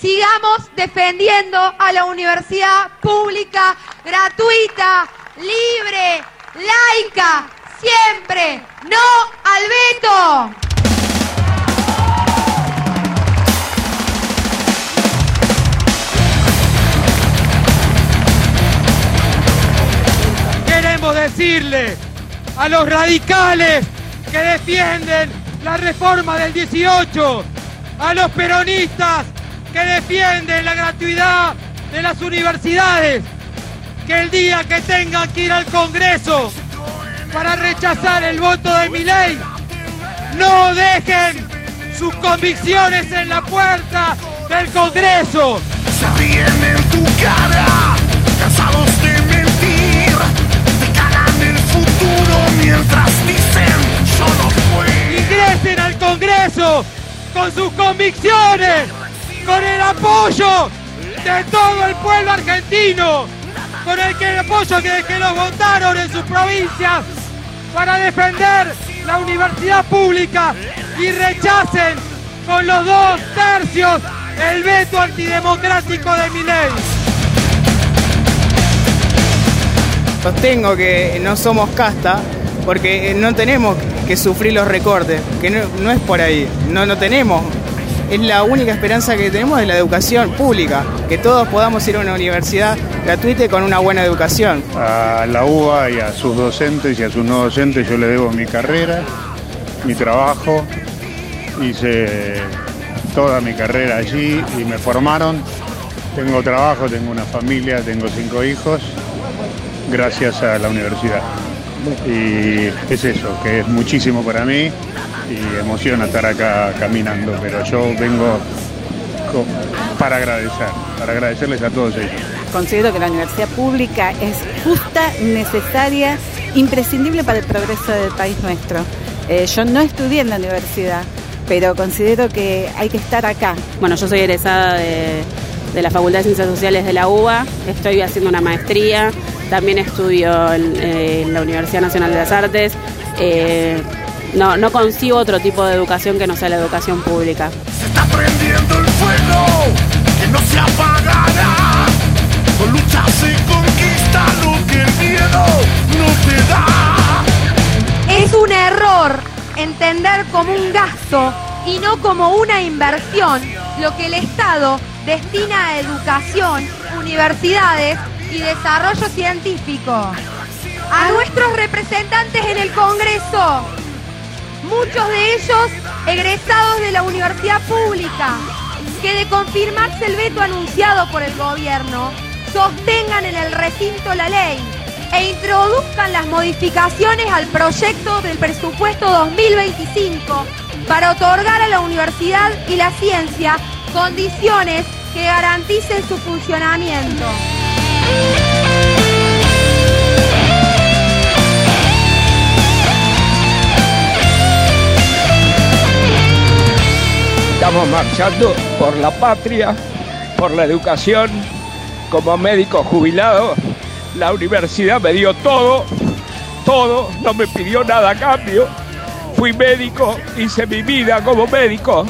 sigamos defendiendo a la universidad pública, gratuita, libre, laica, siempre. No al veto. Queremos decirle a los radicales que defienden la reforma del 18, a los peronistas que defienden la gratuidad de las universidades, que el día que tengan que ir al Congreso para rechazar el voto de mi ley, no dejen sus convicciones en la puerta del Congreso. Se ríen en tu cara, cansados de mentir, te cagan el futuro mientras dicen yo no fui. Ingresen al Congreso con sus convicciones, con el apoyo de todo el pueblo argentino, con el, apoyo que, que los votaron en sus provincias para defender la universidad pública y rechacen con los dos tercios el veto antidemocrático de mi ley. Sostengo que no somos casta porque no tenemos que sufrir los recortes, que no, no es por ahí, no, no tenemos. Es la única esperanza que tenemos de la educación pública, que todos podamos ir a una universidad gratuita y con una buena educación. A la UBA y a sus docentes y a sus no docentes yo le debo mi carrera, mi trabajo, hice toda mi carrera allí y me formaron. Tengo trabajo, tengo una familia, tengo cinco hijos, gracias a la universidad. Y es eso, que es muchísimo para mí y emociona estar acá caminando, pero yo vengo para agradecer, para agradecerles a todos ellos. Considero que la universidad pública es justa, necesaria, imprescindible para el progreso del país nuestro. Eh, yo no estudié en la universidad, pero considero que hay que estar acá. Bueno, yo soy egresada de, de la Facultad de Ciencias Sociales de la UBA, estoy haciendo una maestría, también estudio en, en la Universidad Nacional de las Artes. Eh, no, no concibo otro tipo de educación que no sea la educación pública. Se está prendiendo el fuego que no se apagará. Con lucha se conquista lo que el miedo no te da. Es un error entender como un gasto y no como una inversión lo que el Estado destina a educación, universidades y desarrollo científico. A nuestros representantes en el Congreso, muchos de ellos egresados de la universidad pública, que de confirmarse el veto anunciado por el gobierno, sostengan en el recinto la ley e introduzcan las modificaciones al proyecto del presupuesto 2025 para otorgar a la universidad y la ciencia condiciones que garanticen su funcionamiento. Estamos marchando por la patria, por la educación. Como médico jubilado, la universidad me dio todo, todo, no me pidió nada a cambio. Fui médico, hice mi vida como médico,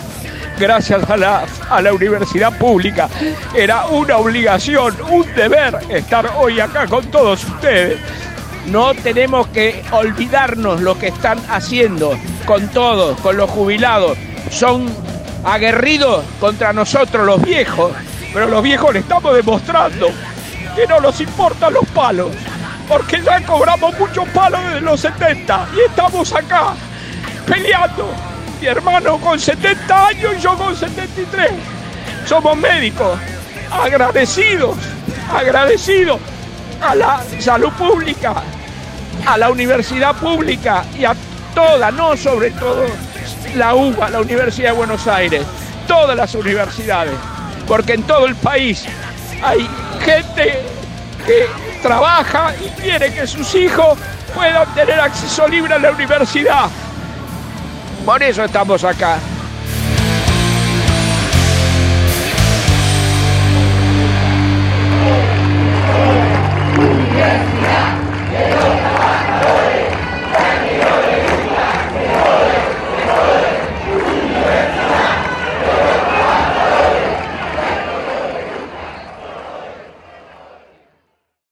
gracias a la, a la universidad pública. Era una obligación, un deber estar hoy acá con todos ustedes. No tenemos que olvidarnos lo que están haciendo con todos, con los jubilados. Son aguerridos contra nosotros los viejos, pero los viejos le estamos demostrando que no nos importan los palos, porque ya cobramos muchos palos desde los 70 y estamos acá peleando. Mi hermano con 70 años y yo con 73. Somos médicos, agradecidos, agradecidos a la salud pública, a la universidad pública y a toda, no sobre todo la UBA, la Universidad de Buenos Aires, todas las universidades, porque en todo el país hay gente que trabaja y quiere que sus hijos puedan tener acceso libre a la universidad. Por eso estamos acá.